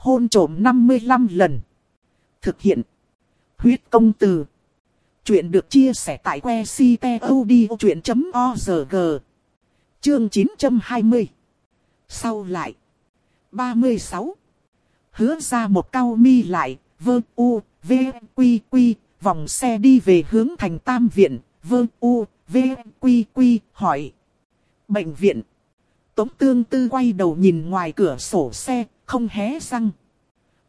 hôn trộm 55 lần. Thực hiện. Huyết công từ. Chuyện được chia sẻ tại que ctod.org. Chương 920. Sau lại. 36. Hứa ra một cao mi lại, vơ u, v, quy quy, vòng xe đi về hướng thành tam viện, vơ u, v, quy quy, hỏi. Bệnh viện. Tống tương tư quay đầu nhìn ngoài cửa sổ xe, không hé răng.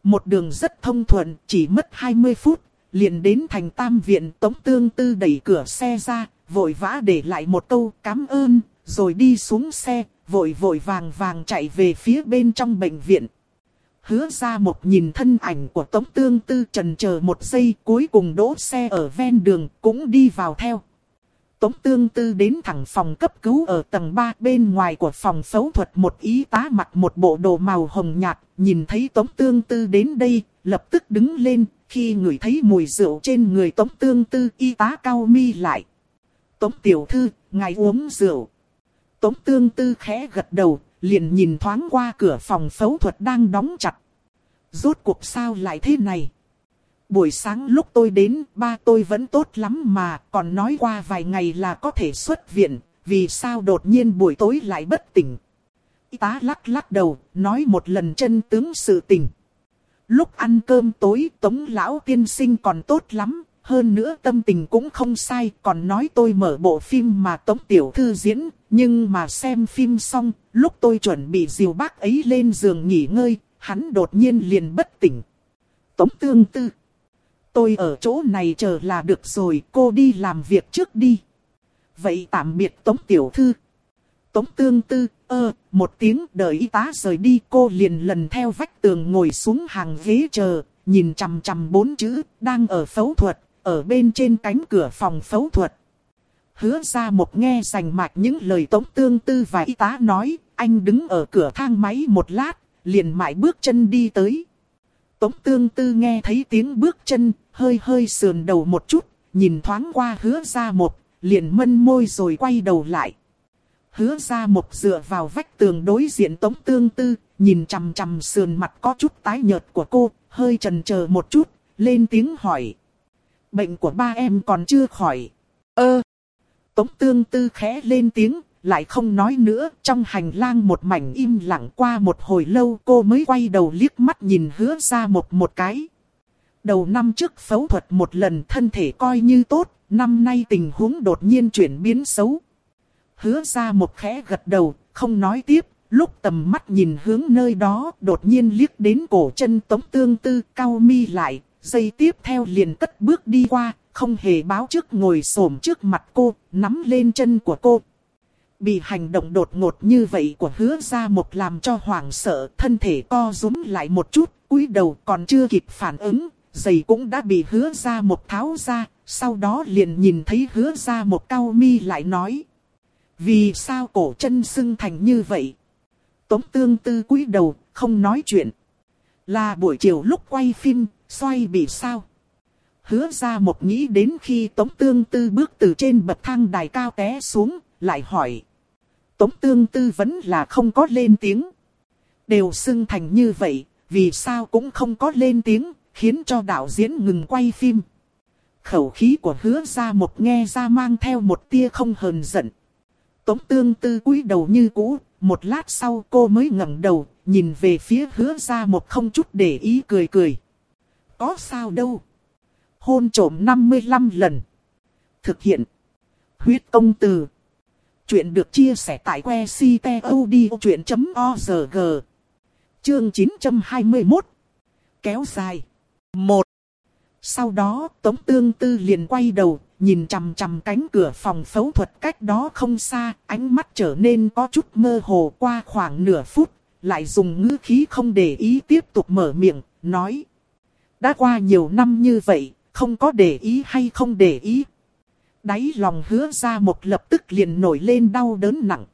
Một đường rất thông thuận, chỉ mất 20 phút, liền đến thành tam viện Tống tương tư đẩy cửa xe ra, vội vã để lại một câu cảm ơn, rồi đi xuống xe, vội vội vàng vàng chạy về phía bên trong bệnh viện. Hứa ra một nhìn thân ảnh của Tống Tương Tư trần chờ một giây cuối cùng đỗ xe ở ven đường cũng đi vào theo. Tống Tương Tư đến thẳng phòng cấp cứu ở tầng 3 bên ngoài của phòng phẫu thuật một y tá mặc một bộ đồ màu hồng nhạt, nhìn thấy Tống Tương Tư đến đây, lập tức đứng lên, khi ngửi thấy mùi rượu trên người Tống Tương Tư y tá cao mi lại. Tống Tiểu Thư, ngài uống rượu. Tống Tương Tư khẽ gật đầu, liền nhìn thoáng qua cửa phòng phẫu thuật đang đóng chặt. Rốt cuộc sao lại thế này? Buổi sáng lúc tôi đến, ba tôi vẫn tốt lắm mà, còn nói qua vài ngày là có thể xuất viện, vì sao đột nhiên buổi tối lại bất tỉnh. Y tá lắc lắc đầu, nói một lần chân tướng sự tình. Lúc ăn cơm tối, tống lão tiên sinh còn tốt lắm, hơn nữa tâm tình cũng không sai, còn nói tôi mở bộ phim mà tống tiểu thư diễn, nhưng mà xem phim xong, lúc tôi chuẩn bị dìu bác ấy lên giường nghỉ ngơi, hắn đột nhiên liền bất tỉnh. Tống tương tư. Tôi ở chỗ này chờ là được rồi, cô đi làm việc trước đi. Vậy tạm biệt Tống Tiểu Thư. Tống Tương Tư, ơ, một tiếng đợi y tá rời đi cô liền lần theo vách tường ngồi xuống hàng ghế chờ, nhìn chằm chằm bốn chữ, đang ở phẫu thuật, ở bên trên cánh cửa phòng phẫu thuật. Hứa ra một nghe rành mạch những lời Tống Tương Tư và y tá nói, anh đứng ở cửa thang máy một lát, liền mãi bước chân đi tới. Tống tương tư nghe thấy tiếng bước chân, hơi hơi sườn đầu một chút, nhìn thoáng qua hứa ra một, liền mân môi rồi quay đầu lại. Hứa ra một dựa vào vách tường đối diện tống tương tư, nhìn chằm chằm sườn mặt có chút tái nhợt của cô, hơi trần chờ một chút, lên tiếng hỏi. Bệnh của ba em còn chưa khỏi. Ơ! Tống tương tư khẽ lên tiếng, lại không nói nữa, trong hành lang một mảnh im lặng qua một hồi lâu cô mới quay đầu liếc mắt nhìn hứa ra một một cái. Đầu năm trước phẫu thuật một lần thân thể coi như tốt, năm nay tình huống đột nhiên chuyển biến xấu. Hứa ra một khẽ gật đầu, không nói tiếp, lúc tầm mắt nhìn hướng nơi đó đột nhiên liếc đến cổ chân tống tương tư cao mi lại, dây tiếp theo liền cất bước đi qua, không hề báo trước ngồi xổm trước mặt cô, nắm lên chân của cô, Bị hành động đột ngột như vậy của hứa ra một làm cho hoảng sợ, thân thể co rúm lại một chút, cúi đầu còn chưa kịp phản ứng, giày cũng đã bị hứa ra một tháo ra, sau đó liền nhìn thấy hứa ra một cao mi lại nói. Vì sao cổ chân sưng thành như vậy? Tống tương tư cúi đầu, không nói chuyện. Là buổi chiều lúc quay phim, xoay bị sao? Hứa ra một nghĩ đến khi Tống Tương Tư bước từ trên bậc thang đài cao té xuống, lại hỏi. Tống tương tư vẫn là không có lên tiếng. Đều xưng thành như vậy, vì sao cũng không có lên tiếng, khiến cho đạo diễn ngừng quay phim. Khẩu khí của hứa ra một nghe ra mang theo một tia không hờn giận. Tống tương tư cúi đầu như cũ, một lát sau cô mới ngẩng đầu, nhìn về phía hứa ra một không chút để ý cười cười. Có sao đâu. Hôn trổm 55 lần. Thực hiện. Huyết công từ. Chuyện được chia sẻ tại que ctod.org. Chương 921. Kéo dài. 1. Sau đó Tống Tương Tư liền quay đầu, nhìn chằm chằm cánh cửa phòng phẫu thuật cách đó không xa, ánh mắt trở nên có chút mơ hồ qua khoảng nửa phút, lại dùng ngữ khí không để ý tiếp tục mở miệng, nói. Đã qua nhiều năm như vậy, không có để ý hay không để ý, Đáy lòng hứa ra một lập tức liền nổi lên đau đớn nặng.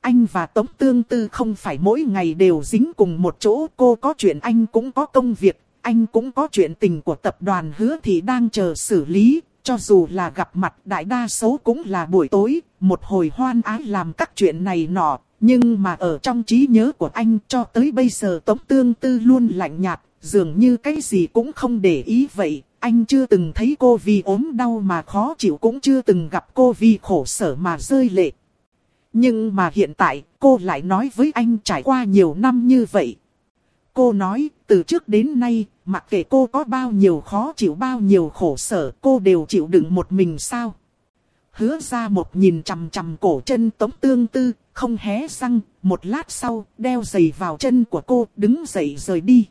Anh và Tống Tương Tư không phải mỗi ngày đều dính cùng một chỗ. Cô có chuyện anh cũng có công việc. Anh cũng có chuyện tình của tập đoàn hứa thì đang chờ xử lý. Cho dù là gặp mặt đại đa số cũng là buổi tối. Một hồi hoan ái làm các chuyện này nọ. Nhưng mà ở trong trí nhớ của anh cho tới bây giờ Tống Tương Tư luôn lạnh nhạt, dường như cái gì cũng không để ý vậy. Anh chưa từng thấy cô vì ốm đau mà khó chịu cũng chưa từng gặp cô vì khổ sở mà rơi lệ. Nhưng mà hiện tại cô lại nói với anh trải qua nhiều năm như vậy. Cô nói từ trước đến nay mặc kệ cô có bao nhiêu khó chịu bao nhiêu khổ sở cô đều chịu đựng một mình sao. Hứa ra một nhìn chằm chằm cổ chân tống tương tư, không hé răng, một lát sau đeo giày vào chân của cô đứng dậy rời đi.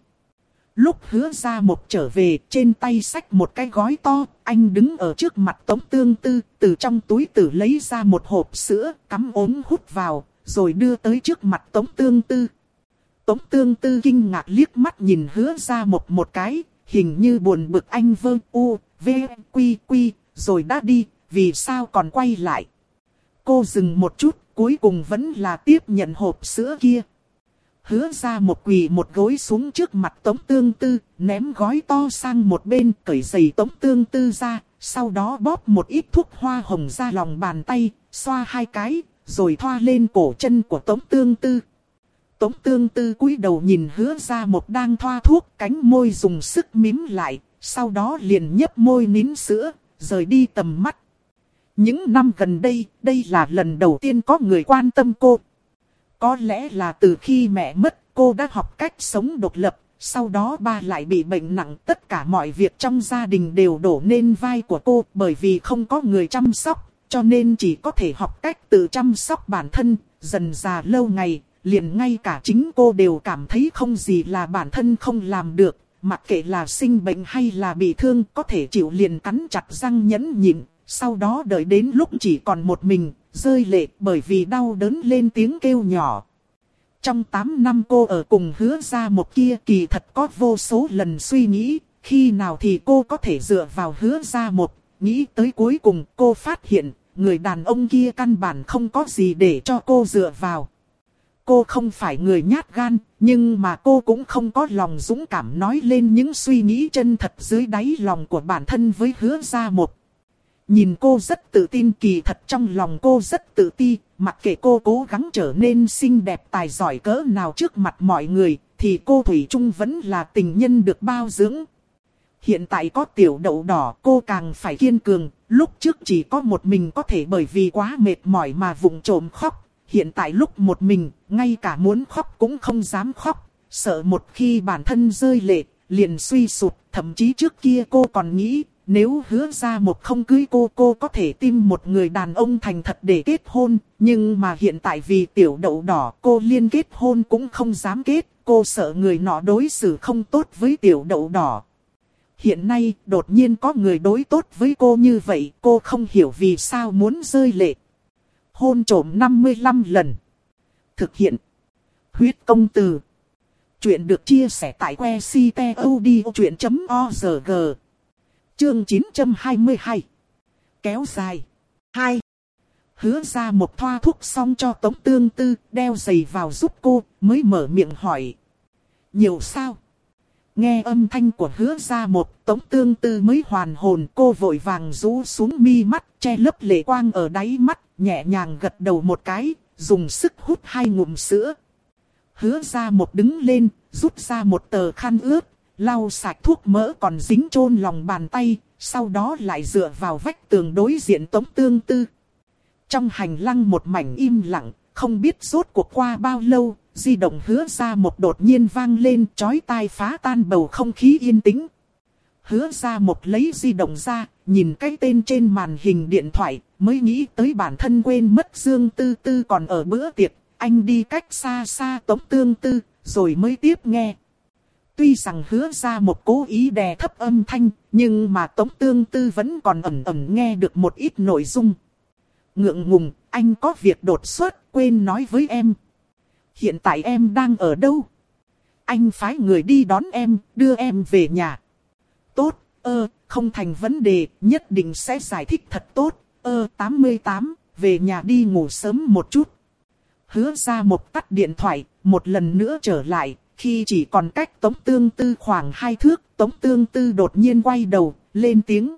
Lúc hứa ra một trở về trên tay sách một cái gói to, anh đứng ở trước mặt tống tương tư, từ trong túi tử lấy ra một hộp sữa, cắm ốm hút vào, rồi đưa tới trước mặt tống tương tư. Tống tương tư kinh ngạc liếc mắt nhìn hứa ra một một cái, hình như buồn bực anh vơ u, v, quy quy, rồi đã đi, vì sao còn quay lại. Cô dừng một chút, cuối cùng vẫn là tiếp nhận hộp sữa kia. Hứa ra một quỳ một gối xuống trước mặt tống tương tư, ném gói to sang một bên, cởi giày tống tương tư ra, sau đó bóp một ít thuốc hoa hồng ra lòng bàn tay, xoa hai cái, rồi thoa lên cổ chân của tống tương tư. Tống tương tư cúi đầu nhìn hứa ra một đang thoa thuốc, cánh môi dùng sức mím lại, sau đó liền nhấp môi nín sữa, rời đi tầm mắt. Những năm gần đây, đây là lần đầu tiên có người quan tâm cô. Có lẽ là từ khi mẹ mất, cô đã học cách sống độc lập, sau đó ba lại bị bệnh nặng. Tất cả mọi việc trong gia đình đều đổ lên vai của cô bởi vì không có người chăm sóc, cho nên chỉ có thể học cách tự chăm sóc bản thân. Dần già lâu ngày, liền ngay cả chính cô đều cảm thấy không gì là bản thân không làm được. Mặc kệ là sinh bệnh hay là bị thương có thể chịu liền cắn chặt răng nhẫn nhịn, sau đó đợi đến lúc chỉ còn một mình, rơi lệ bởi vì đau đớn lên tiếng kêu nhỏ. Trong 8 năm cô ở cùng hứa ra một kia kỳ thật có vô số lần suy nghĩ, khi nào thì cô có thể dựa vào hứa ra một, nghĩ tới cuối cùng cô phát hiện, người đàn ông kia căn bản không có gì để cho cô dựa vào. Cô không phải người nhát gan, nhưng mà cô cũng không có lòng dũng cảm nói lên những suy nghĩ chân thật dưới đáy lòng của bản thân với hứa ra một. Nhìn cô rất tự tin kỳ thật trong lòng cô rất tự ti, mặc kệ cô cố gắng trở nên xinh đẹp tài giỏi cỡ nào trước mặt mọi người, thì cô Thủy Trung vẫn là tình nhân được bao dưỡng. Hiện tại có tiểu đậu đỏ cô càng phải kiên cường, lúc trước chỉ có một mình có thể bởi vì quá mệt mỏi mà vụng trộm khóc. Hiện tại lúc một mình, ngay cả muốn khóc cũng không dám khóc, sợ một khi bản thân rơi lệ, liền suy sụt, thậm chí trước kia cô còn nghĩ nếu hứa ra một không cưới cô cô có thể tìm một người đàn ông thành thật để kết hôn. Nhưng mà hiện tại vì tiểu đậu đỏ, cô liên kết hôn cũng không dám kết. Cô sợ người nọ đối xử không tốt với tiểu đậu đỏ. Hiện nay, đột nhiên có người đối tốt với cô như vậy, cô không hiểu vì sao muốn rơi lệ. Hôn trổm 55 lần. Thực hiện. Huyết công từ. Chuyện được chia sẻ tại que ctod.org. Chương 922 Kéo dài 2. Hứa ra một thoa thuốc xong cho Tống Tương Tư, đeo giày vào giúp cô, mới mở miệng hỏi. Nhiều sao? Nghe âm thanh của hứa ra một, Tống Tương Tư mới hoàn hồn, cô vội vàng rũ xuống mi mắt, che lớp lệ quang ở đáy mắt, nhẹ nhàng gật đầu một cái, dùng sức hút hai ngụm sữa. Hứa ra một đứng lên, rút ra một tờ khăn ướt, lau sạch thuốc mỡ còn dính chôn lòng bàn tay, sau đó lại dựa vào vách tường đối diện tống tương tư. Trong hành lang một mảnh im lặng, không biết rốt cuộc qua bao lâu, di động hứa ra một đột nhiên vang lên chói tai phá tan bầu không khí yên tĩnh. Hứa ra một lấy di động ra, nhìn cái tên trên màn hình điện thoại, mới nghĩ tới bản thân quên mất Dương Tư Tư còn ở bữa tiệc, anh đi cách xa xa tống tương tư, rồi mới tiếp nghe. Tuy rằng hứa ra một cố ý đè thấp âm thanh, nhưng mà Tống Tương Tư vẫn còn ẩn ẩn nghe được một ít nội dung. Ngượng ngùng, anh có việc đột xuất, quên nói với em. Hiện tại em đang ở đâu? Anh phái người đi đón em, đưa em về nhà. Tốt, ơ, không thành vấn đề, nhất định sẽ giải thích thật tốt. Ơ, 88, về nhà đi ngủ sớm một chút. Hứa ra một tắt điện thoại, một lần nữa trở lại, khi chỉ còn cách Tống Tương Tư khoảng hai thước, Tống Tương Tư đột nhiên quay đầu, lên tiếng.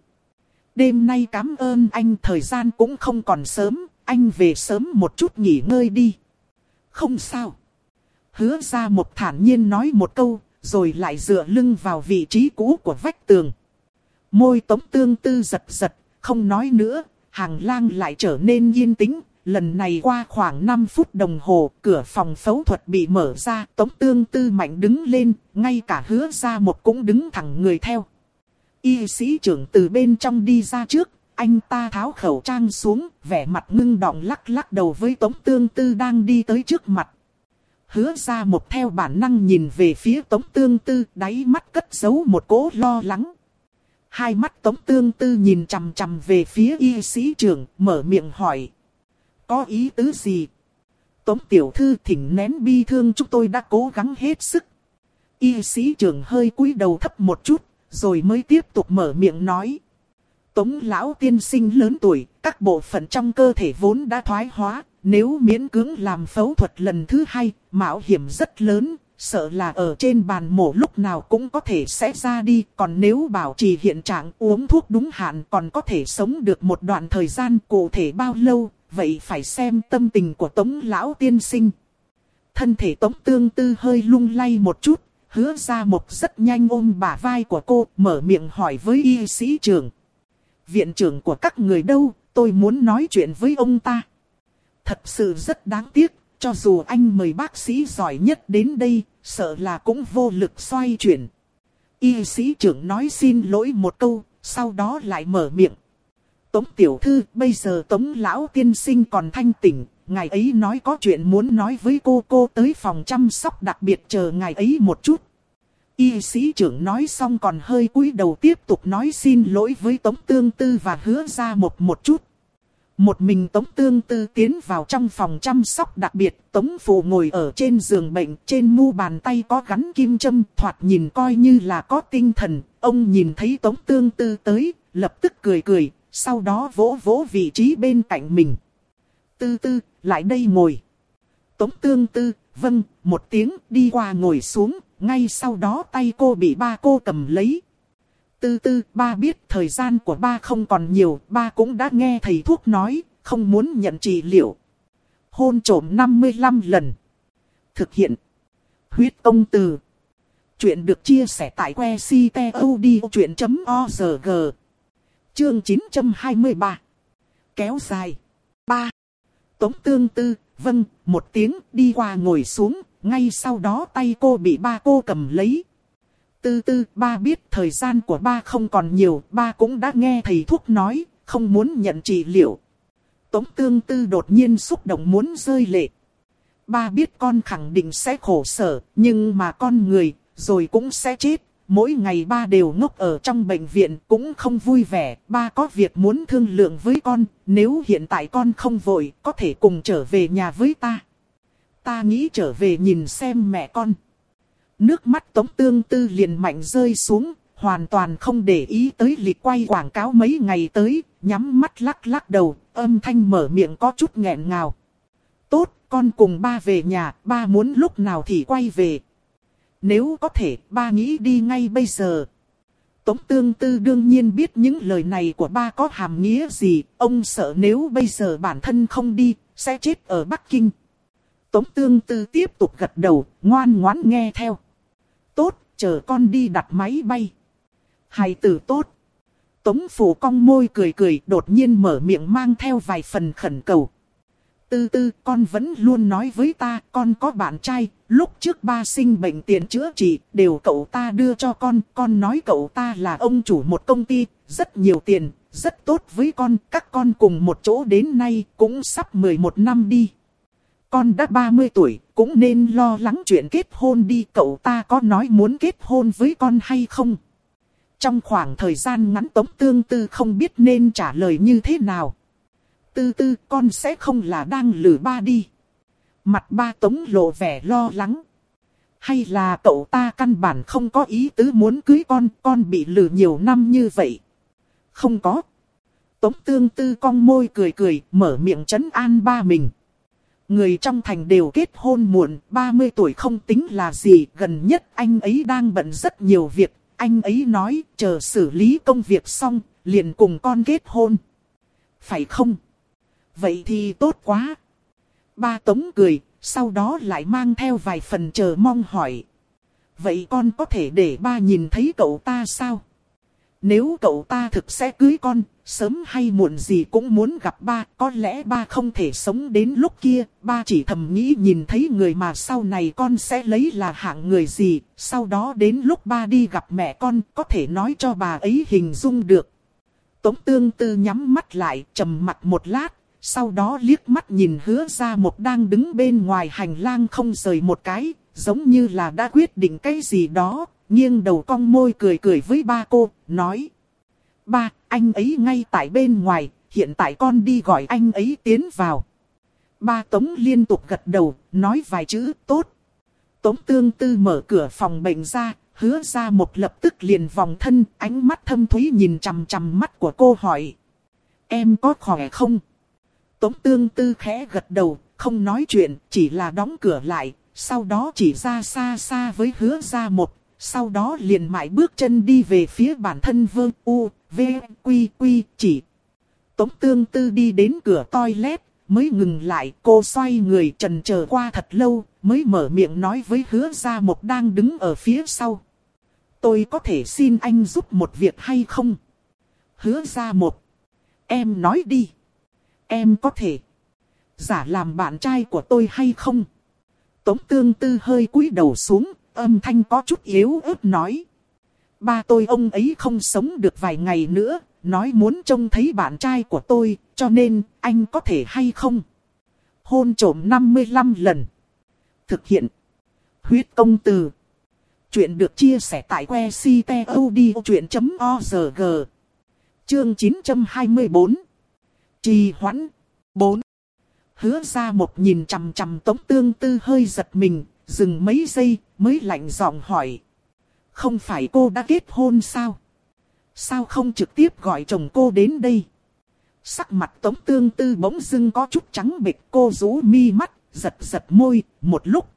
Đêm nay cảm ơn anh thời gian cũng không còn sớm, anh về sớm một chút nghỉ ngơi đi. Không sao. Hứa ra một thản nhiên nói một câu, rồi lại dựa lưng vào vị trí cũ của vách tường. Môi tống tương tư giật giật, không nói nữa, hàng lang lại trở nên yên tĩnh. Lần này qua khoảng 5 phút đồng hồ, cửa phòng phẫu thuật bị mở ra, tống tương tư mạnh đứng lên, ngay cả hứa ra một cũng đứng thẳng người theo. Y sĩ trưởng từ bên trong đi ra trước, anh ta tháo khẩu trang xuống, vẻ mặt ngưng đọng lắc lắc đầu với Tống Tương Tư đang đi tới trước mặt. Hứa ra một theo bản năng nhìn về phía Tống Tương Tư, đáy mắt cất giấu một cố lo lắng. Hai mắt Tống Tương Tư nhìn chằm chằm về phía y sĩ trưởng, mở miệng hỏi. Có ý tứ gì? Tống Tiểu Thư thỉnh nén bi thương chúng tôi đã cố gắng hết sức. Y sĩ trưởng hơi cúi đầu thấp một chút, rồi mới tiếp tục mở miệng nói. Tống lão tiên sinh lớn tuổi, các bộ phận trong cơ thể vốn đã thoái hóa, nếu miễn cưỡng làm phẫu thuật lần thứ hai, mạo hiểm rất lớn, sợ là ở trên bàn mổ lúc nào cũng có thể sẽ ra đi, còn nếu bảo trì hiện trạng uống thuốc đúng hạn còn có thể sống được một đoạn thời gian cụ thể bao lâu, vậy phải xem tâm tình của tống lão tiên sinh. Thân thể tống tương tư hơi lung lay một chút, hứa ra một rất nhanh ôm bả vai của cô, mở miệng hỏi với y sĩ trưởng. Viện trưởng của các người đâu, tôi muốn nói chuyện với ông ta. Thật sự rất đáng tiếc, cho dù anh mời bác sĩ giỏi nhất đến đây, sợ là cũng vô lực xoay chuyển. Y sĩ trưởng nói xin lỗi một câu, sau đó lại mở miệng. Tống tiểu thư, bây giờ tống lão tiên sinh còn thanh tỉnh, ngài ấy nói có chuyện muốn nói với cô cô tới phòng chăm sóc đặc biệt chờ ngài ấy một chút. Y sĩ trưởng nói xong còn hơi cúi đầu tiếp tục nói xin lỗi với Tống Tương Tư và hứa ra một một chút. Một mình Tống Tương Tư tiến vào trong phòng chăm sóc đặc biệt, Tống Phụ ngồi ở trên giường bệnh, trên mu bàn tay có gắn kim châm, thoạt nhìn coi như là có tinh thần. Ông nhìn thấy Tống Tương Tư tới, lập tức cười cười, sau đó vỗ vỗ vị trí bên cạnh mình. Tư tư, lại đây ngồi. Tống Tương Tư, vâng, một tiếng đi qua ngồi xuống, ngay sau đó tay cô bị ba cô cầm lấy. Tư tư, ba biết thời gian của ba không còn nhiều, ba cũng đã nghe thầy thuốc nói, không muốn nhận trị liệu. Hôn trổm 55 lần. Thực hiện. Huyết công từ. Chuyện được chia sẻ tại que ctod.org. Chương 923. Kéo dài. 3. Tống tương tư, vâng, một tiếng, đi qua ngồi xuống, ngay sau đó tay cô bị ba cô cầm lấy. Tư tư, ba biết thời gian của ba không còn nhiều, ba cũng đã nghe thầy thuốc nói, không muốn nhận trị liệu. Tống tương tư đột nhiên xúc động muốn rơi lệ. Ba biết con khẳng định sẽ khổ sở, nhưng mà con người, rồi cũng sẽ chết. Mỗi ngày ba đều ngốc ở trong bệnh viện cũng không vui vẻ, ba có việc muốn thương lượng với con, nếu hiện tại con không vội, có thể cùng trở về nhà với ta. Ta nghĩ trở về nhìn xem mẹ con. Nước mắt tống tương tư liền mạnh rơi xuống, hoàn toàn không để ý tới lịch quay quảng cáo mấy ngày tới, nhắm mắt lắc lắc đầu, âm thanh mở miệng có chút nghẹn ngào. Tốt, con cùng ba về nhà, ba muốn lúc nào thì quay về. Nếu có thể, ba nghĩ đi ngay bây giờ. Tống tương tư đương nhiên biết những lời này của ba có hàm nghĩa gì, ông sợ nếu bây giờ bản thân không đi, sẽ chết ở Bắc Kinh. Tống tương tư tiếp tục gật đầu, ngoan ngoãn nghe theo. Tốt, chờ con đi đặt máy bay. Hài tử tốt. Tống phủ cong môi cười cười đột nhiên mở miệng mang theo vài phần khẩn cầu. Tư tư con vẫn luôn nói với ta con có bạn trai, lúc trước ba sinh bệnh tiền chữa trị đều cậu ta đưa cho con, con nói cậu ta là ông chủ một công ty, rất nhiều tiền, rất tốt với con, các con cùng một chỗ đến nay cũng sắp 11 năm đi. Con đã 30 tuổi, cũng nên lo lắng chuyện kết hôn đi. Cậu ta có nói muốn kết hôn với con hay không? Trong khoảng thời gian ngắn Tống Tương Tư không biết nên trả lời như thế nào. Tư tư con sẽ không là đang lừa ba đi. Mặt ba Tống lộ vẻ lo lắng. Hay là cậu ta căn bản không có ý tứ muốn cưới con, con bị lừa nhiều năm như vậy. Không có. Tống tương tư cong môi cười cười, mở miệng chấn an ba mình. Người trong thành đều kết hôn muộn, 30 tuổi không tính là gì, gần nhất anh ấy đang bận rất nhiều việc. Anh ấy nói, chờ xử lý công việc xong, liền cùng con kết hôn. Phải không? Vậy thì tốt quá. Ba Tống cười, sau đó lại mang theo vài phần chờ mong hỏi. Vậy con có thể để ba nhìn thấy cậu ta sao? Nếu cậu ta thực sẽ cưới con, sớm hay muộn gì cũng muốn gặp ba, có lẽ ba không thể sống đến lúc kia, ba chỉ thầm nghĩ nhìn thấy người mà sau này con sẽ lấy là hạng người gì, sau đó đến lúc ba đi gặp mẹ con, có thể nói cho bà ấy hình dung được. Tống tương tư nhắm mắt lại, trầm mặt một lát, sau đó liếc mắt nhìn hứa ra một đang đứng bên ngoài hành lang không rời một cái, giống như là đã quyết định cái gì đó, nghiêng đầu cong môi cười cười với ba cô, nói. Ba, anh ấy ngay tại bên ngoài, hiện tại con đi gọi anh ấy tiến vào. Ba Tống liên tục gật đầu, nói vài chữ tốt. Tống tương tư mở cửa phòng bệnh ra, hứa ra một lập tức liền vòng thân, ánh mắt thâm thúy nhìn chằm chằm mắt của cô hỏi. Em có khỏe không? Tống tương tư khẽ gật đầu, không nói chuyện, chỉ là đóng cửa lại, sau đó chỉ ra xa xa với hứa ra một, sau đó liền mãi bước chân đi về phía bản thân vương u, v, quy quy, chỉ. Tống tương tư đi đến cửa toilet, mới ngừng lại, cô xoay người trần chờ qua thật lâu, mới mở miệng nói với hứa ra một đang đứng ở phía sau. Tôi có thể xin anh giúp một việc hay không? Hứa ra một. Em nói đi. Em có thể. Giả làm bạn trai của tôi hay không? Tống tương tư hơi cúi đầu xuống, âm thanh có chút yếu ớt nói. Ba tôi ông ấy không sống được vài ngày nữa, nói muốn trông thấy bạn trai của tôi, cho nên anh có thể hay không? Hôn trổm 55 lần. Thực hiện. Huyết công từ. Chuyện được chia sẻ tại que ctod.org. Chương 924. Trì hoãn. 4. Hứa ra một nhìn chằm chằm tống tương tư hơi giật mình, dừng mấy giây, mới lạnh giọng hỏi. Không phải cô đã kết hôn sao? Sao không trực tiếp gọi chồng cô đến đây? Sắc mặt tống tương tư bỗng dưng có chút trắng bệch cô rú mi mắt, giật giật môi, một lúc.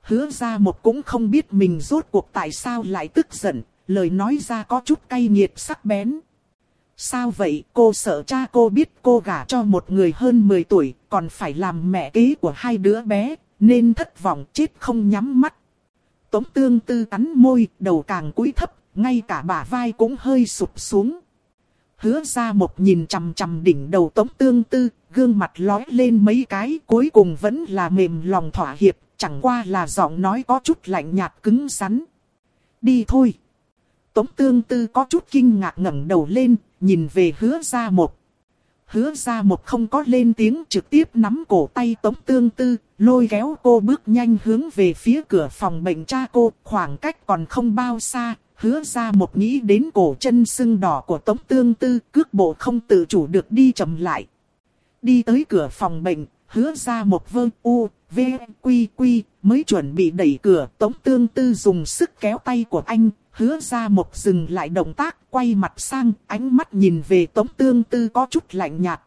Hứa ra một cũng không biết mình rốt cuộc tại sao lại tức giận, lời nói ra có chút cay nghiệt sắc bén. Sao vậy cô sợ cha cô biết cô gả cho một người hơn 10 tuổi, còn phải làm mẹ kế của hai đứa bé, nên thất vọng chết không nhắm mắt. Tống tương tư cắn môi, đầu càng cúi thấp, ngay cả bả vai cũng hơi sụp xuống. Hứa ra một nhìn chằm chằm đỉnh đầu tống tương tư, gương mặt lói lên mấy cái, cuối cùng vẫn là mềm lòng thỏa hiệp, chẳng qua là giọng nói có chút lạnh nhạt cứng rắn. Đi thôi. Tống tương tư có chút kinh ngạc ngẩng đầu lên, nhìn về hứa ra một. Hứa ra một không có lên tiếng trực tiếp nắm cổ tay tống tương tư, lôi kéo cô bước nhanh hướng về phía cửa phòng bệnh cha cô, khoảng cách còn không bao xa, hứa ra một nghĩ đến cổ chân sưng đỏ của tống tương tư, cước bộ không tự chủ được đi chậm lại. Đi tới cửa phòng bệnh, hứa ra một vơ u, v, quy quy, mới chuẩn bị đẩy cửa, tống tương tư dùng sức kéo tay của anh, hứa ra một dừng lại động tác, quay mặt sang, ánh mắt nhìn về tống tương tư có chút lạnh nhạt.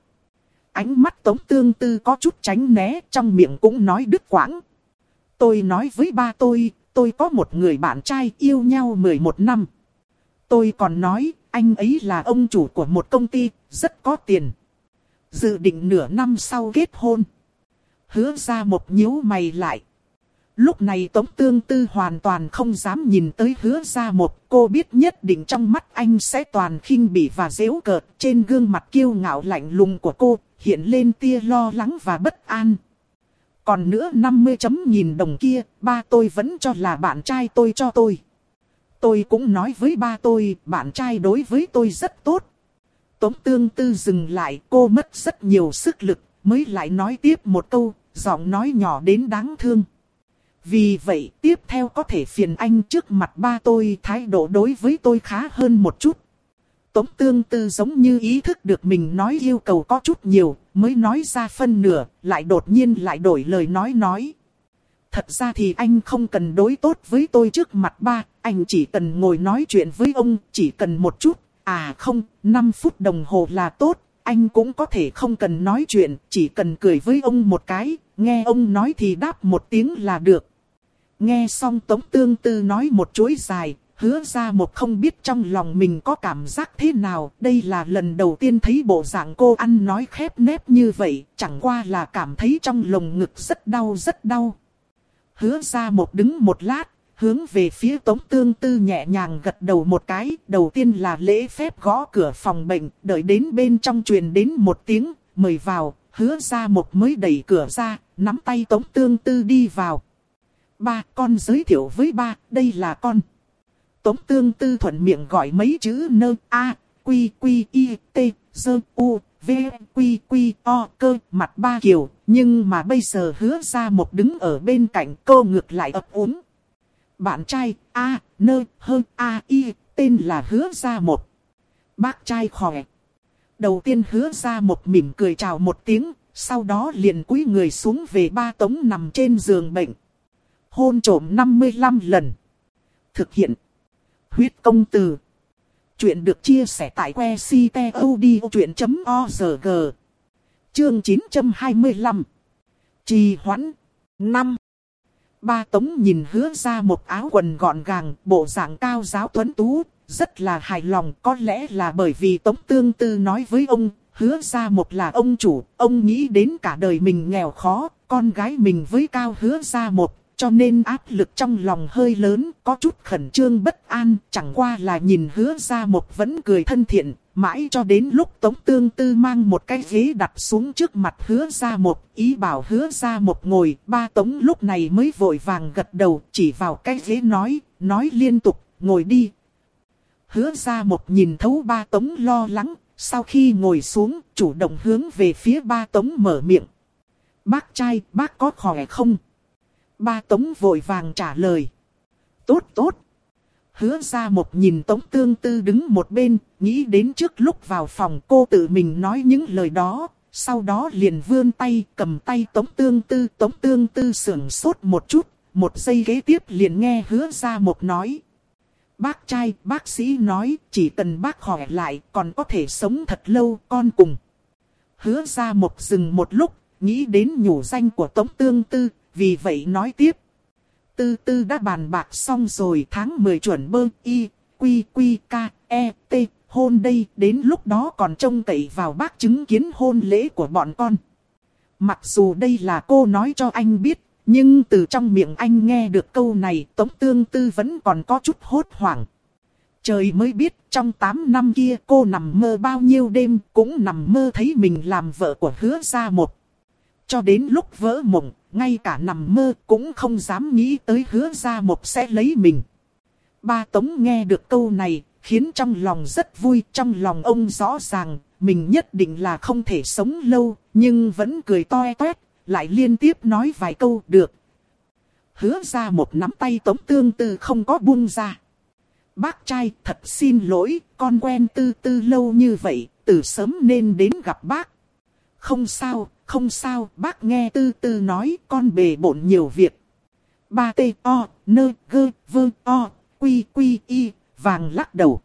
Ánh mắt tống tương tư có chút tránh né, trong miệng cũng nói đứt quãng. Tôi nói với ba tôi, tôi có một người bạn trai yêu nhau 11 năm. Tôi còn nói, anh ấy là ông chủ của một công ty, rất có tiền. Dự định nửa năm sau kết hôn. Hứa ra một nhíu mày lại. Lúc này Tống Tương Tư hoàn toàn không dám nhìn tới hứa ra một cô biết nhất định trong mắt anh sẽ toàn khinh bỉ và dễu cợt trên gương mặt kiêu ngạo lạnh lùng của cô hiện lên tia lo lắng và bất an. Còn nữa 50 chấm nghìn đồng kia, ba tôi vẫn cho là bạn trai tôi cho tôi. Tôi cũng nói với ba tôi, bạn trai đối với tôi rất tốt. Tống tương tư dừng lại, cô mất rất nhiều sức lực, mới lại nói tiếp một câu, giọng nói nhỏ đến đáng thương. Vì vậy, tiếp theo có thể phiền anh trước mặt ba tôi thái độ đối với tôi khá hơn một chút. Tống tương tư giống như ý thức được mình nói yêu cầu có chút nhiều, mới nói ra phân nửa, lại đột nhiên lại đổi lời nói nói. Thật ra thì anh không cần đối tốt với tôi trước mặt ba, anh chỉ cần ngồi nói chuyện với ông, chỉ cần một chút. À không, 5 phút đồng hồ là tốt, anh cũng có thể không cần nói chuyện, chỉ cần cười với ông một cái, nghe ông nói thì đáp một tiếng là được. Nghe xong Tống Tương Tư nói một chuỗi dài, hứa ra một không biết trong lòng mình có cảm giác thế nào. Đây là lần đầu tiên thấy bộ dạng cô ăn nói khép nép như vậy, chẳng qua là cảm thấy trong lồng ngực rất đau rất đau. Hứa ra một đứng một lát, hướng về phía tống tương tư nhẹ nhàng gật đầu một cái. Đầu tiên là lễ phép gõ cửa phòng bệnh, đợi đến bên trong truyền đến một tiếng, mời vào, hứa ra một mới đẩy cửa ra, nắm tay tống tương tư đi vào. Ba, con giới thiệu với ba, đây là con. Tống tương tư thuận miệng gọi mấy chữ nơ, a, quy quy y, t, dơ, u, v, quy quy o, cơ, mặt ba kiểu. Nhưng mà bây giờ hứa ra một đứng ở bên cạnh cô ngược lại ấp úng. Bạn trai, a, nơ, hơn, a, y, tên là hứa ra một. Bác trai khỏe. Đầu tiên hứa ra một mỉm cười chào một tiếng, sau đó liền cúi người xuống về ba tống nằm trên giường bệnh. Hôn trổm 55 lần. Thực hiện. Huyết công từ. Chuyện được chia sẻ tại que ctod.org. Chương 925. Trì hoãn. 5. Ba tống nhìn hứa ra một áo quần gọn gàng, bộ dạng cao giáo tuấn tú, rất là hài lòng. Có lẽ là bởi vì tống tương tư nói với ông, hứa ra một là ông chủ, ông nghĩ đến cả đời mình nghèo khó, con gái mình với cao hứa ra một, cho nên áp lực trong lòng hơi lớn, có chút khẩn trương bất an, chẳng qua là nhìn hứa ra một vẫn cười thân thiện, mãi cho đến lúc Tống Tương Tư mang một cái ghế đặt xuống trước mặt hứa ra một, ý bảo hứa ra một ngồi, ba Tống lúc này mới vội vàng gật đầu, chỉ vào cái ghế nói, nói liên tục, ngồi đi. Hứa ra một nhìn thấu ba Tống lo lắng, sau khi ngồi xuống, chủ động hướng về phía ba Tống mở miệng. Bác trai, bác có khỏe không? Ba Tống vội vàng trả lời. Tốt tốt. Hứa ra một nhìn Tống Tương Tư đứng một bên, nghĩ đến trước lúc vào phòng cô tự mình nói những lời đó. Sau đó liền vươn tay, cầm tay Tống Tương Tư. Tống Tương Tư sưởng sốt một chút, một giây ghế tiếp liền nghe hứa ra một nói. Bác trai, bác sĩ nói, chỉ cần bác khỏe lại, còn có thể sống thật lâu, con cùng. Hứa ra một dừng một lúc, nghĩ đến nhủ danh của Tống Tương Tư, vì vậy nói tiếp. Tư tư đã bàn bạc xong rồi tháng 10 chuẩn bơ y, quy quy k, e, t, hôn đây, đến lúc đó còn trông cậy vào bác chứng kiến hôn lễ của bọn con. Mặc dù đây là cô nói cho anh biết, nhưng từ trong miệng anh nghe được câu này Tống Tương Tư vẫn còn có chút hốt hoảng. Trời mới biết trong 8 năm kia cô nằm mơ bao nhiêu đêm cũng nằm mơ thấy mình làm vợ của hứa gia một. Cho đến lúc vỡ mộng, ngay cả nằm mơ cũng không dám nghĩ tới hứa gia một sẽ lấy mình. Ba Tống nghe được câu này, khiến trong lòng rất vui, trong lòng ông rõ ràng, mình nhất định là không thể sống lâu, nhưng vẫn cười toe toét, lại liên tiếp nói vài câu được. Hứa ra một nắm tay tống tương tư không có buông ra. Bác trai thật xin lỗi, con quen tư tư lâu như vậy, từ sớm nên đến gặp bác. Không sao, không sao, bác nghe tư tư nói con bề bộn nhiều việc. Ba t o, nơ, gơ, vơ, o, quy, quy, y, vàng lắc đầu.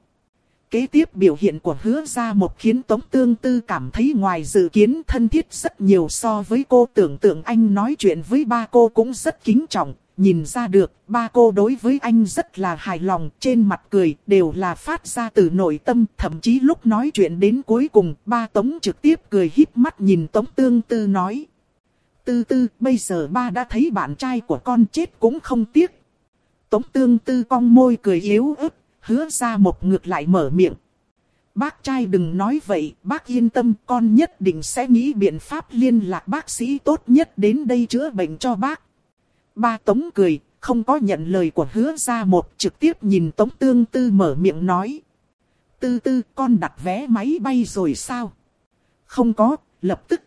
Kế tiếp biểu hiện của hứa ra một khiến Tống Tương Tư cảm thấy ngoài dự kiến thân thiết rất nhiều so với cô tưởng tượng anh nói chuyện với ba cô cũng rất kính trọng. Nhìn ra được, ba cô đối với anh rất là hài lòng, trên mặt cười đều là phát ra từ nội tâm. Thậm chí lúc nói chuyện đến cuối cùng, ba Tống trực tiếp cười híp mắt nhìn Tống Tương Tư nói. Tư Tư, bây giờ ba đã thấy bạn trai của con chết cũng không tiếc. Tống Tương Tư cong môi cười yếu ớt, hứa ra một ngược lại mở miệng. Bác trai đừng nói vậy, bác yên tâm, con nhất định sẽ nghĩ biện pháp liên lạc bác sĩ tốt nhất đến đây chữa bệnh cho bác. Ba Tống cười, không có nhận lời của hứa ra một, trực tiếp nhìn Tống Tương Tư mở miệng nói. Tư tư, con đặt vé máy bay rồi sao? Không có, lập tức.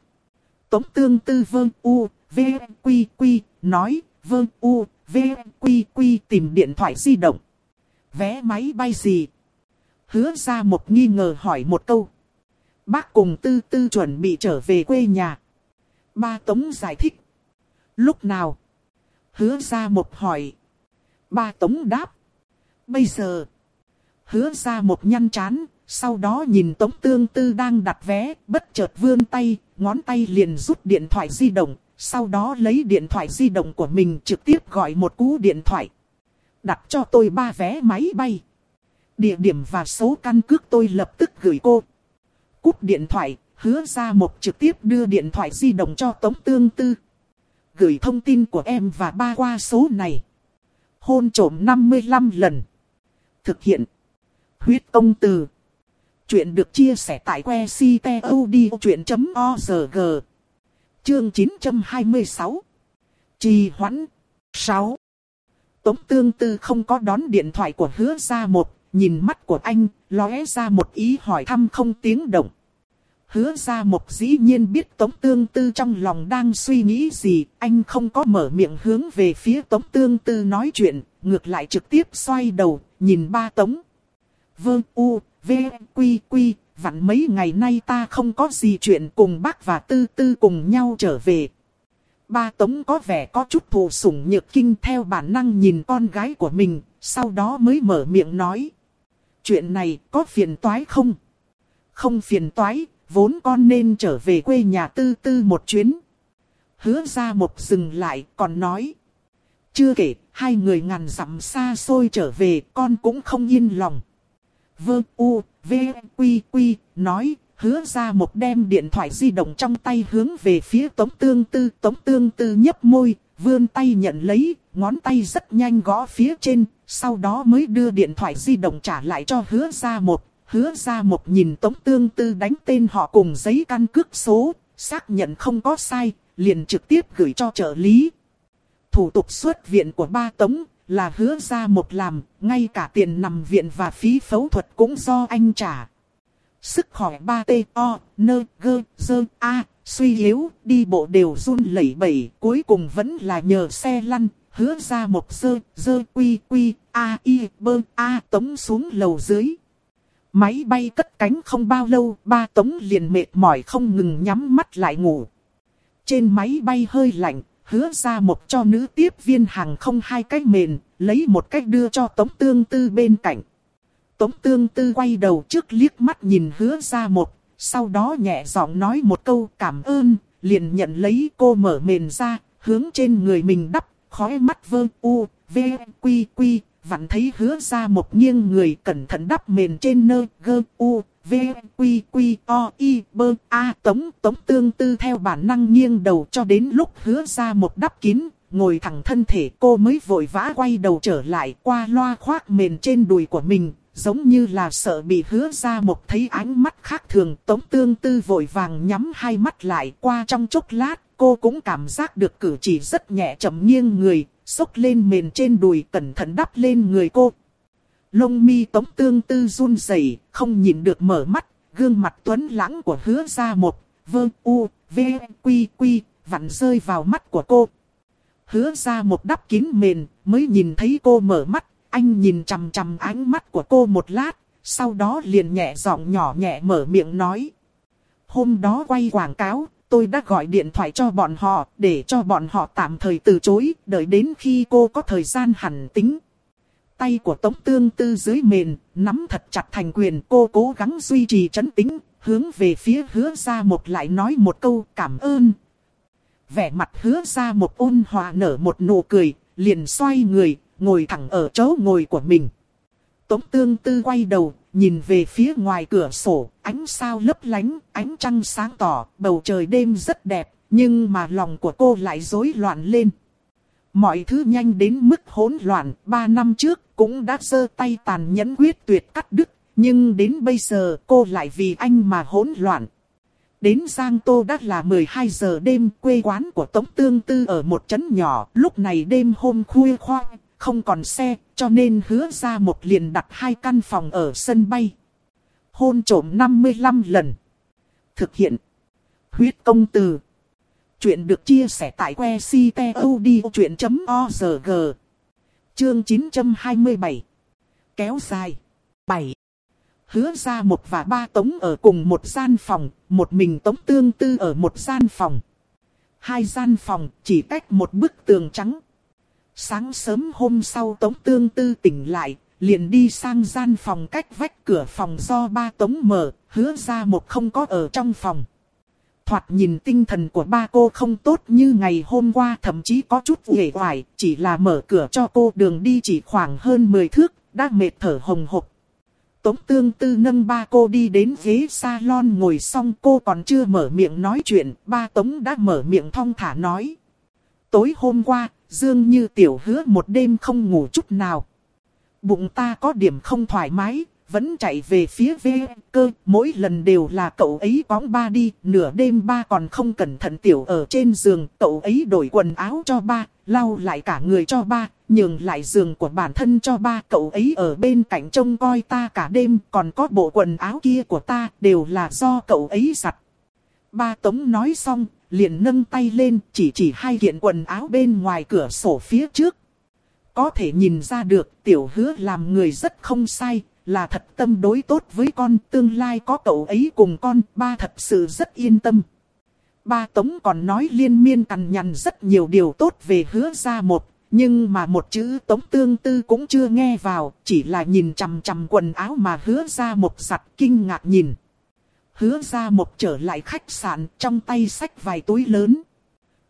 Tống Tương Tư vương u, v, quy quy, nói, vương u, v, quy quy tìm điện thoại di động. Vé máy bay gì? Hứa ra một nghi ngờ hỏi một câu. Bác cùng tư tư chuẩn bị trở về quê nhà. Ba Tống giải thích. Lúc nào? Hứa ra một hỏi. Ba Tống đáp. Bây giờ. Hứa ra một nhăn chán. Sau đó nhìn Tống Tương Tư đang đặt vé. Bất chợt vươn tay. Ngón tay liền rút điện thoại di động. Sau đó lấy điện thoại di động của mình trực tiếp gọi một cú điện thoại. Đặt cho tôi ba vé máy bay. Địa điểm và số căn cước tôi lập tức gửi cô. Cúp điện thoại, hứa ra một trực tiếp đưa điện thoại di động cho Tống Tương Tư. Gửi thông tin của em và ba qua số này. Hôn trổm 55 lần. Thực hiện. Huyết công từ. Chuyện được chia sẻ tại que ctod.org. Chương 926. Trì hoãn. 6. Tống tương tư không có đón điện thoại của hứa ra một, nhìn mắt của anh, lóe ra một ý hỏi thăm không tiếng động. Hứa ra một dĩ nhiên biết Tống Tương Tư trong lòng đang suy nghĩ gì, anh không có mở miệng hướng về phía Tống Tương Tư nói chuyện, ngược lại trực tiếp xoay đầu, nhìn ba Tống. Vương U, V, Quy, Quy, vặn mấy ngày nay ta không có gì chuyện cùng bác và Tư Tư cùng nhau trở về. Ba Tống có vẻ có chút thù sủng nhược kinh theo bản năng nhìn con gái của mình, sau đó mới mở miệng nói. Chuyện này có phiền toái không? Không phiền toái, vốn con nên trở về quê nhà tư tư một chuyến. Hứa ra một dừng lại còn nói. Chưa kể, hai người ngàn dặm xa xôi trở về con cũng không yên lòng. Vơ u, v, quy quy, nói, hứa ra một đem điện thoại di động trong tay hướng về phía tống tương tư. Tống tương tư nhấp môi, vươn tay nhận lấy, ngón tay rất nhanh gõ phía trên, sau đó mới đưa điện thoại di động trả lại cho hứa ra một. Hứa ra một nhìn tống tương tư đánh tên họ cùng giấy căn cước số, xác nhận không có sai, liền trực tiếp gửi cho trợ lý. Thủ tục xuất viện của ba tống là hứa ra một làm, ngay cả tiền nằm viện và phí phẫu thuật cũng do anh trả. Sức khỏe ba t o nơ gơ dơ a suy yếu, đi bộ đều run lẩy bẩy, cuối cùng vẫn là nhờ xe lăn, hứa ra một dơ, dơ quy quy, a y bơ a tống xuống lầu dưới. Máy bay cất cánh không bao lâu, ba tống liền mệt mỏi không ngừng nhắm mắt lại ngủ. Trên máy bay hơi lạnh, hứa ra một cho nữ tiếp viên hàng không hai cách mền, lấy một cách đưa cho tống tương tư bên cạnh. Tống tương tư quay đầu trước liếc mắt nhìn hứa ra một, sau đó nhẹ giọng nói một câu cảm ơn, liền nhận lấy cô mở mền ra, hướng trên người mình đắp, khói mắt vơ u, v, quy quy, vặn thấy hứa ra một nghiêng người cẩn thận đắp mền trên nơi gơ u, v, q q o, i, bơ, a, tống, tống tương tư theo bản năng nghiêng đầu cho đến lúc hứa ra một đắp kín, ngồi thẳng thân thể cô mới vội vã quay đầu trở lại qua loa khoác mền trên đùi của mình, giống như là sợ bị hứa ra một thấy ánh mắt khác thường. Tống tương tư vội vàng nhắm hai mắt lại qua trong chốc lát, cô cũng cảm giác được cử chỉ rất nhẹ chậm nghiêng người, xốc lên mền trên đùi cẩn thận đắp lên người cô. Lông mi tống tương tư run rẩy, không nhìn được mở mắt, gương mặt tuấn lãng của hứa ra một, vơ u, v, quy quy, vặn rơi vào mắt của cô. Hứa ra một đắp kín mền, mới nhìn thấy cô mở mắt, anh nhìn chằm chằm ánh mắt của cô một lát, sau đó liền nhẹ giọng nhỏ nhẹ mở miệng nói. Hôm đó quay quảng cáo, tôi đã gọi điện thoại cho bọn họ, để cho bọn họ tạm thời từ chối, đợi đến khi cô có thời gian hẳn tính. Tay của Tống Tương Tư dưới mền, nắm thật chặt thành quyền cô cố gắng duy trì trấn tĩnh, hướng về phía hứa ra một lại nói một câu cảm ơn. Vẻ mặt hứa ra một ôn hòa nở một nụ cười, liền xoay người, ngồi thẳng ở chỗ ngồi của mình. Tống Tương Tư quay đầu, nhìn về phía ngoài cửa sổ, ánh sao lấp lánh, ánh trăng sáng tỏ, bầu trời đêm rất đẹp, nhưng mà lòng của cô lại rối loạn lên. Mọi thứ nhanh đến mức hỗn loạn, ba năm trước cũng đã giơ tay tàn nhẫn quyết tuyệt cắt đứt, nhưng đến bây giờ cô lại vì anh mà hỗn loạn. Đến Giang Tô đã là 12 giờ đêm, quê quán của Tống Tương Tư ở một trấn nhỏ, lúc này đêm hôm khuya khoang, không còn xe, cho nên hứa ra một liền đặt hai căn phòng ở sân bay. Hôn trổm 55 lần. Thực hiện. Huyết công từ. Chuyện được chia sẻ tại que ctod.org. Chương 927. Kéo dài. 7. Hứa ra một và ba tống ở cùng một gian phòng, một mình tống tương tư ở một gian phòng. Hai gian phòng chỉ cách một bức tường trắng. Sáng sớm hôm sau Tống Tương Tư tỉnh lại, liền đi sang gian phòng cách vách cửa phòng do ba Tống mở, hứa ra một không có ở trong phòng. thoạt nhìn tinh thần của ba cô không tốt như ngày hôm qua thậm chí có chút uể hoài chỉ là mở cửa cho cô đường đi chỉ khoảng hơn 10 thước, đã mệt thở hồng hộc. Tống tương tư nâng ba cô đi đến ghế salon ngồi xong cô còn chưa mở miệng nói chuyện, ba Tống đã mở miệng thong thả nói. Tối hôm qua, Dương như tiểu hứa một đêm không ngủ chút nào. Bụng ta có điểm không thoải mái, vẫn chạy về phía ve cơ, mỗi lần đều là cậu ấy bóng ba đi, nửa đêm ba còn không cẩn thận tiểu ở trên giường, cậu ấy đổi quần áo cho ba, lau lại cả người cho ba, nhường lại giường của bản thân cho ba, cậu ấy ở bên cạnh trông coi ta cả đêm, còn có bộ quần áo kia của ta, đều là do cậu ấy giặt. Ba Tống nói xong, liền nâng tay lên, chỉ chỉ hai kiện quần áo bên ngoài cửa sổ phía trước. Có thể nhìn ra được, tiểu hứa làm người rất không sai, là thật tâm đối tốt với con, tương lai có cậu ấy cùng con, ba thật sự rất yên tâm. Ba Tống còn nói liên miên cằn nhằn rất nhiều điều tốt về hứa ra một, nhưng mà một chữ Tống Tương Tư cũng chưa nghe vào, chỉ là nhìn chằm chằm quần áo mà hứa ra một giặt kinh ngạc nhìn. Hứa ra một trở lại khách sạn, trong tay sách vài túi lớn.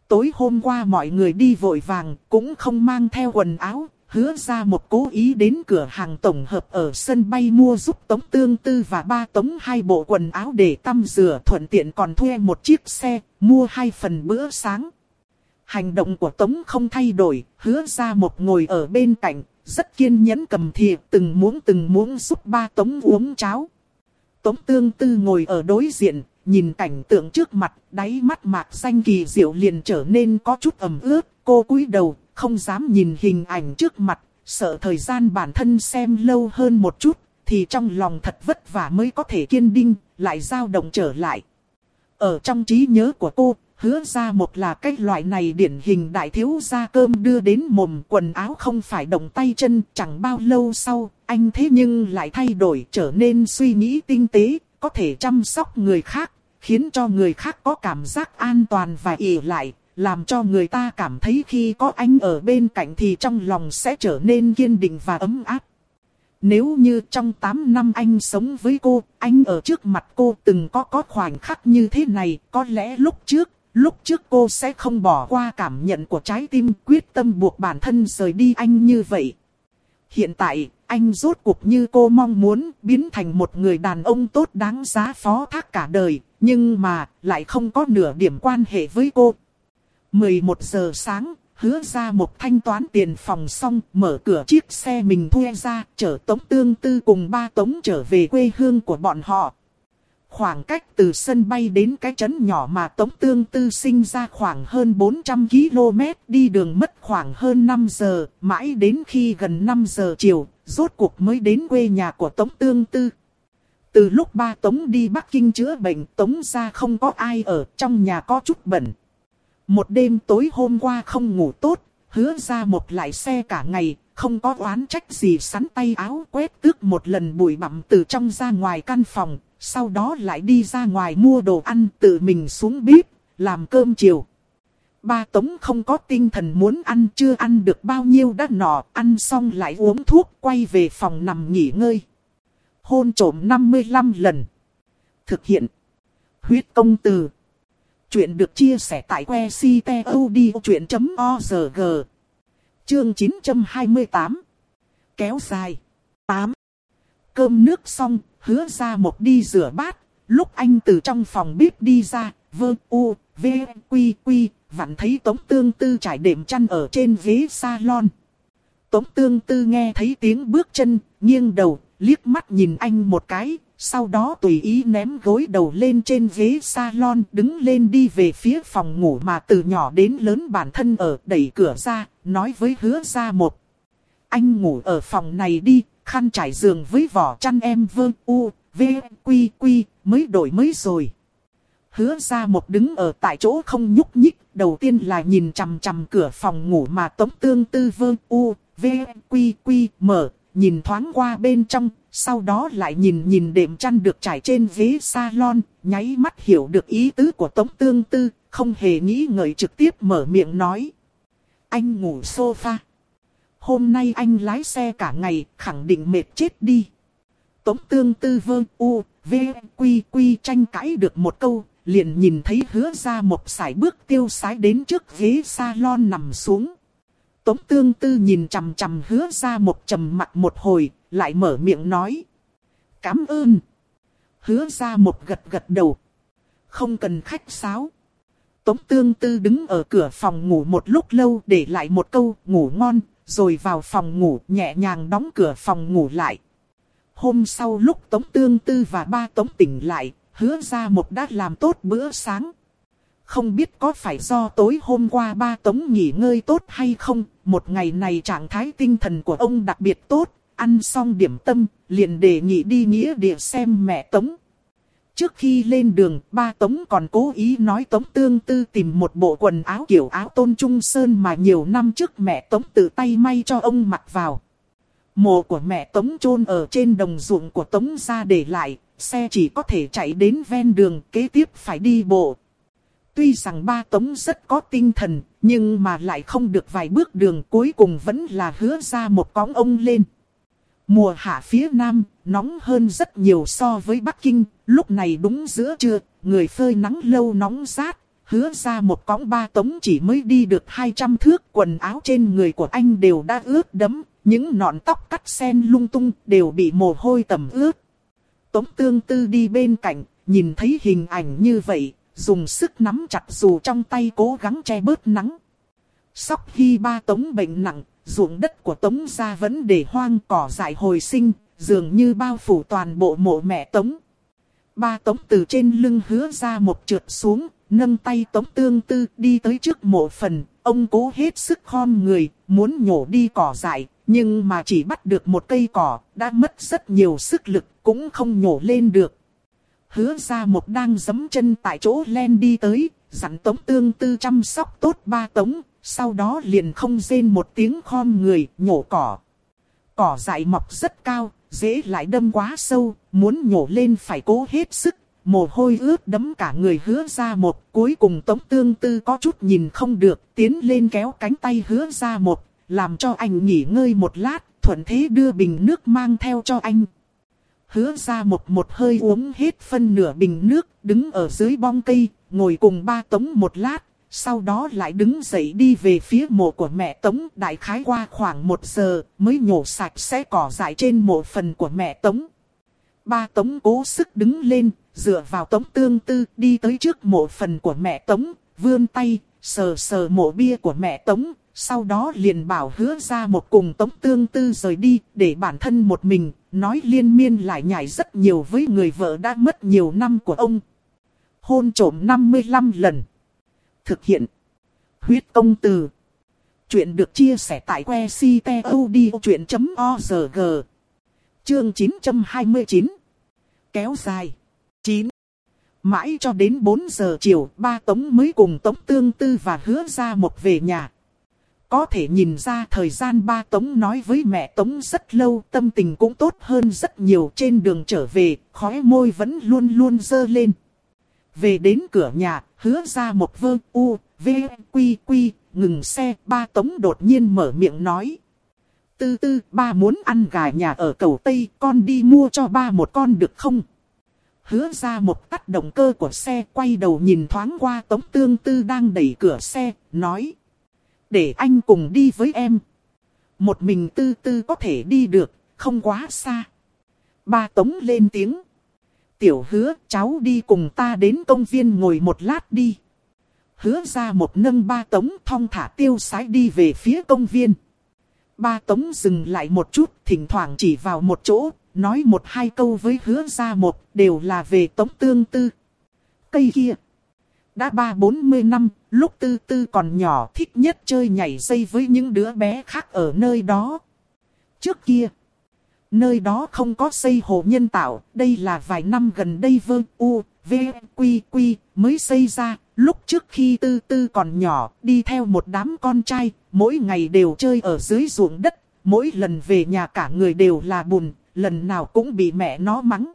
Tối hôm qua mọi người đi vội vàng, cũng không mang theo quần áo, hứa ra một cố ý đến cửa hàng tổng hợp ở sân bay mua giúp Tống Tương Tư và ba Tống hai bộ quần áo để tăm rửa thuận tiện còn thuê một chiếc xe, mua hai phần bữa sáng. Hành động của Tống không thay đổi, hứa ra một ngồi ở bên cạnh, rất kiên nhẫn cầm thìa từng muỗng từng muỗng giúp ba Tống uống cháo. Tống Tương Tư ngồi ở đối diện, nhìn cảnh tượng trước mặt, đáy mắt mạc xanh kỳ diệu liền trở nên có chút ẩm ướt, cô cúi đầu, không dám nhìn hình ảnh trước mặt, sợ thời gian bản thân xem lâu hơn một chút, thì trong lòng thật vất vả mới có thể kiên định, lại dao động trở lại. Ở trong trí nhớ của cô, hứa ra một là cái loại này điển hình đại thiếu gia cơm đưa đến mồm quần áo không phải động tay chân, chẳng bao lâu sau, anh thế nhưng lại thay đổi trở nên suy nghĩ tinh tế, có thể chăm sóc người khác, khiến cho người khác có cảm giác an toàn và ỉ lại, làm cho người ta cảm thấy khi có anh ở bên cạnh thì trong lòng sẽ trở nên kiên định và ấm áp. Nếu như trong 8 năm anh sống với cô, anh ở trước mặt cô từng có có khoảnh khắc như thế này, có lẽ lúc trước, lúc trước cô sẽ không bỏ qua cảm nhận của trái tim quyết tâm buộc bản thân rời đi anh như vậy. Hiện tại, anh rốt cuộc như cô mong muốn biến thành một người đàn ông tốt đáng giá phó thác cả đời, nhưng mà lại không có nửa điểm quan hệ với cô. 11 giờ sáng, hứa ra một thanh toán tiền phòng xong, mở cửa chiếc xe mình thuê ra, chở Tống Tương Tư cùng ba Tống trở về quê hương của bọn họ. Khoảng cách từ sân bay đến cái trấn nhỏ mà Tống Tương Tư sinh ra khoảng hơn 400 km, đi đường mất khoảng hơn 5 giờ, mãi đến khi gần 5 giờ chiều, rốt cuộc mới đến quê nhà của Tống Tương Tư. Từ lúc ba Tống đi Bắc Kinh chữa bệnh, Tống ra không có ai ở, trong nhà có chút bẩn, một đêm tối hôm qua không ngủ tốt, hứa ra một lại xe cả ngày, không có oán trách gì sắn tay áo quét tước một lần bụi bặm từ trong ra ngoài căn phòng, sau đó lại đi ra ngoài mua đồ ăn tự mình xuống bếp, làm cơm chiều. Ba Tống không có tinh thần muốn ăn chưa ăn được bao nhiêu đã nọ, ăn xong lại uống thuốc quay về phòng nằm nghỉ ngơi. Hôn trổm 55 lần. Thực hiện. Huyết công từ. Chuyện được chia sẻ tại que ctod.org. Chương 928. Kéo dài. 8. Cơm nước xong, hứa ra một đi rửa bát. Lúc anh từ trong phòng bếp đi ra, vơ u, v, quy quy, vặn thấy tống tương tư trải đệm chăn ở trên ghế salon. Tống tương tư nghe thấy tiếng bước chân, nghiêng đầu, liếc mắt nhìn anh một cái, sau đó tùy ý ném gối đầu lên trên ghế salon đứng lên đi về phía phòng ngủ mà từ nhỏ đến lớn bản thân ở đẩy cửa ra, nói với hứa ra một. Anh ngủ ở phòng này đi, khăn trải giường với vỏ chăn em vương u, v, quy quy, mới đổi mới rồi. Hứa ra một đứng ở tại chỗ không nhúc nhích, đầu tiên là nhìn chằm chằm cửa phòng ngủ mà tống tương tư vương u, v, quy quy, mở, nhìn thoáng qua bên trong, sau đó lại nhìn nhìn đệm chăn được trải trên ghế salon, nháy mắt hiểu được ý tứ của Tống Tương Tư, không hề nghĩ ngợi trực tiếp mở miệng nói. Anh ngủ sofa. Hôm nay anh lái xe cả ngày, khẳng định mệt chết đi. Tống Tương Tư vơ u, v, quy quy tranh cãi được một câu, liền nhìn thấy hứa ra một sải bước tiêu sái đến trước ghế salon nằm xuống. Tống tương tư nhìn chằm chằm hứa ra một trầm mặt một hồi, lại mở miệng nói. Cám ơn. Hứa ra một gật gật đầu. Không cần khách sáo. Tống tương tư đứng ở cửa phòng ngủ một lúc lâu để lại một câu ngủ ngon, rồi vào phòng ngủ nhẹ nhàng đóng cửa phòng ngủ lại. Hôm sau lúc Tống Tương Tư và ba Tống tỉnh lại, hứa ra một đã làm tốt bữa sáng. Không biết có phải do tối hôm qua ba Tống nghỉ ngơi tốt hay không, một ngày này trạng thái tinh thần của ông đặc biệt tốt, ăn xong điểm tâm, liền đề nghị đi nghĩa địa xem mẹ Tống. Trước khi lên đường, ba Tống còn cố ý nói Tống Tương Tư tìm một bộ quần áo kiểu áo tôn trung sơn mà nhiều năm trước mẹ Tống tự tay may cho ông mặc vào. Mộ của mẹ Tống chôn ở trên đồng ruộng của Tống ra để lại, xe chỉ có thể chạy đến ven đường kế tiếp phải đi bộ. Tuy rằng ba Tống rất có tinh thần, nhưng mà lại không được vài bước đường cuối cùng vẫn là hứa ra một cõng ông lên. Mùa hạ phía Nam, nóng hơn rất nhiều so với Bắc Kinh, lúc này đúng giữa trưa, người phơi nắng lâu nóng rát, hứa ra một cõng ba tống chỉ mới đi được 200 thước, quần áo trên người của anh đều đã ướt đẫm, những nọn tóc cắt sen lung tung đều bị mồ hôi tẩm ướt. Tống tương tư đi bên cạnh, nhìn thấy hình ảnh như vậy, dùng sức nắm chặt dù trong tay cố gắng che bớt nắng. Sóc khi ba tống bệnh nặng, ruộng đất của tống gia vẫn để hoang cỏ dại hồi sinh, dường như bao phủ toàn bộ mộ mẹ tống. Ba tống từ trên lưng hứa ra một trượt xuống, nâng tay tống tương tư đi tới trước mộ phần, ông cố hết sức khom người, muốn nhổ đi cỏ dại, nhưng mà chỉ bắt được một cây cỏ, đã mất rất nhiều sức lực, cũng không nhổ lên được. Hứa ra một đang giấm chân tại chỗ len đi tới, dặn tống tương tư chăm sóc tốt ba tống, sau đó liền không rên một tiếng khom người, nhổ cỏ. Cỏ dại mọc rất cao, dễ lại đâm quá sâu, muốn nhổ lên phải cố hết sức, mồ hôi ướt đấm cả người hứa ra một. Cuối cùng Tống Tương Tư có chút nhìn không được, tiến lên kéo cánh tay hứa ra một, làm cho anh nghỉ ngơi một lát, thuận thế đưa bình nước mang theo cho anh. Hứa ra một một hơi uống hết phân nửa bình nước, đứng ở dưới bong cây, ngồi cùng ba Tống một lát, sau đó lại đứng dậy đi về phía mộ của mẹ Tống đại khái qua khoảng một giờ mới nhổ sạch sẽ cỏ dại trên mộ phần của mẹ Tống. Ba Tống cố sức đứng lên, dựa vào Tống tương tư đi tới trước mộ phần của mẹ Tống, vươn tay, sờ sờ mộ bia của mẹ Tống, sau đó liền bảo hứa ra một cùng Tống tương tư rời đi để bản thân một mình, nói liên miên lại nhảy rất nhiều với người vợ đã mất nhiều năm của ông. Hôn trổm 55 lần. Thực hiện. Huyết công từ. Chuyện được chia sẻ tại que ctod.org. Chương 929. Kéo dài. 9. Mãi cho đến 4 giờ chiều, ba Tống mới cùng Tống Tương Tư và hứa ra một về nhà. Có thể nhìn ra thời gian ba Tống nói với mẹ Tống rất lâu, tâm tình cũng tốt hơn rất nhiều trên đường trở về, khóe môi vẫn luôn luôn dơ lên. Về đến cửa nhà, hứa ra một vơ u, v, quy quy, ngừng xe, ba tống đột nhiên mở miệng nói. Tư tư, ba muốn ăn gà nhà ở cầu Tây, con đi mua cho ba một con được không? Hứa ra một tắt động cơ của xe, quay đầu nhìn thoáng qua tống tương tư đang đẩy cửa xe, nói. Để anh cùng đi với em. Một mình tư tư có thể đi được, không quá xa. Ba tống lên tiếng tiểu hứa cháu đi cùng ta đến công viên ngồi một lát đi. Hứa ra một nâng ba tống thong thả tiêu sái đi về phía công viên. Ba tống dừng lại một chút, thỉnh thoảng chỉ vào một chỗ, nói một hai câu với hứa ra một, đều là về tống tương tư. Cây kia. Đã ba bốn mươi năm, lúc tư tư còn nhỏ thích nhất chơi nhảy dây với những đứa bé khác ở nơi đó. Trước kia. Nơi đó không có xây hồ nhân tạo, đây là vài năm gần đây vơ u, v, quy quy mới xây ra. Lúc trước khi tư tư còn nhỏ, đi theo một đám con trai, mỗi ngày đều chơi ở dưới ruộng đất, mỗi lần về nhà cả người đều là bùn, lần nào cũng bị mẹ nó mắng.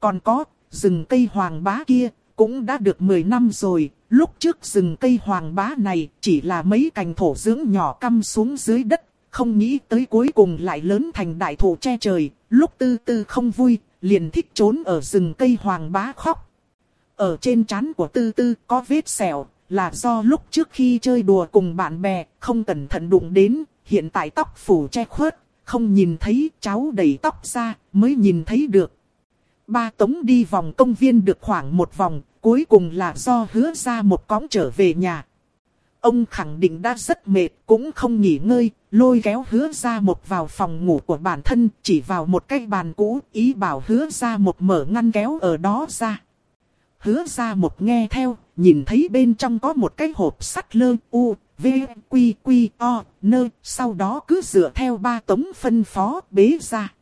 Còn có, rừng cây hoàng bá kia, cũng đã được 10 năm rồi, lúc trước rừng cây hoàng bá này chỉ là mấy cành thổ dưỡng nhỏ căm xuống dưới đất, không nghĩ tới cuối cùng lại lớn thành đại thụ che trời, lúc tư tư không vui, liền thích trốn ở rừng cây hoàng bá khóc. Ở trên trán của tư tư có vết sẹo, là do lúc trước khi chơi đùa cùng bạn bè, không cẩn thận đụng đến, hiện tại tóc phủ che khuất, không nhìn thấy cháu đẩy tóc ra, mới nhìn thấy được. Ba Tống đi vòng công viên được khoảng một vòng, cuối cùng là do hứa ra một cõng trở về nhà. Ông khẳng định đã rất mệt, cũng không nghỉ ngơi, lôi kéo hứa ra một vào phòng ngủ của bản thân, chỉ vào một cái bàn cũ, ý bảo hứa ra một mở ngăn kéo ở đó ra. Hứa ra một nghe theo, nhìn thấy bên trong có một cái hộp sắt lơ u, v, quy quy o, nơ, sau đó cứ dựa theo ba tống phân phó bế ra.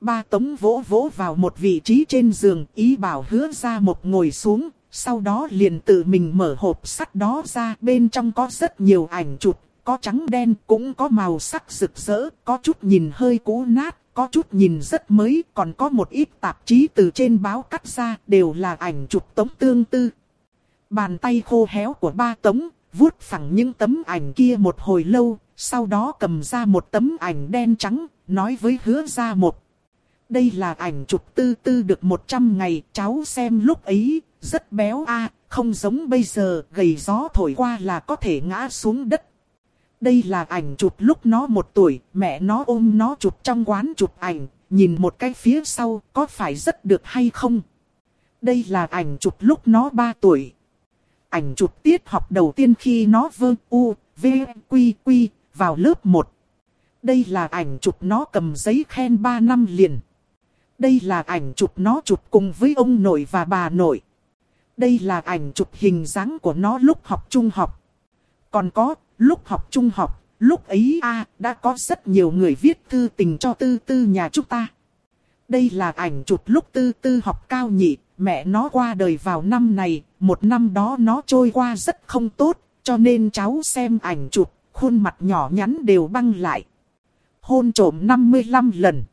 Ba tống vỗ vỗ vào một vị trí trên giường, ý bảo hứa ra một ngồi xuống, sau đó liền tự mình mở hộp sắt đó ra, bên trong có rất nhiều ảnh chụp, có trắng đen, cũng có màu sắc rực rỡ, có chút nhìn hơi cũ nát, có chút nhìn rất mới, còn có một ít tạp chí từ trên báo cắt ra, đều là ảnh chụp tống tương tư. Bàn tay khô héo của ba tống, vuốt phẳng những tấm ảnh kia một hồi lâu, sau đó cầm ra một tấm ảnh đen trắng, nói với hứa ra một. Đây là ảnh chụp tư tư được 100 ngày, cháu xem lúc ấy, rất béo a không giống bây giờ, gầy gió thổi qua là có thể ngã xuống đất. Đây là ảnh chụp lúc nó một tuổi, mẹ nó ôm nó chụp trong quán chụp ảnh, nhìn một cái phía sau có phải rất được hay không? Đây là ảnh chụp lúc nó 3 tuổi. Ảnh chụp tiết học đầu tiên khi nó vơ u, v, quy quy, vào lớp 1. Đây là ảnh chụp nó cầm giấy khen 3 năm liền. Đây là ảnh chụp nó chụp cùng với ông nội và bà nội. Đây là ảnh chụp hình dáng của nó lúc học trung học. Còn có, lúc học trung học, lúc ấy a đã có rất nhiều người viết thư tình cho tư tư nhà chúng ta. Đây là ảnh chụp lúc tư tư học cao nhị, mẹ nó qua đời vào năm này, một năm đó nó trôi qua rất không tốt, cho nên cháu xem ảnh chụp, khuôn mặt nhỏ nhắn đều băng lại. Hôn trộm 55 lần.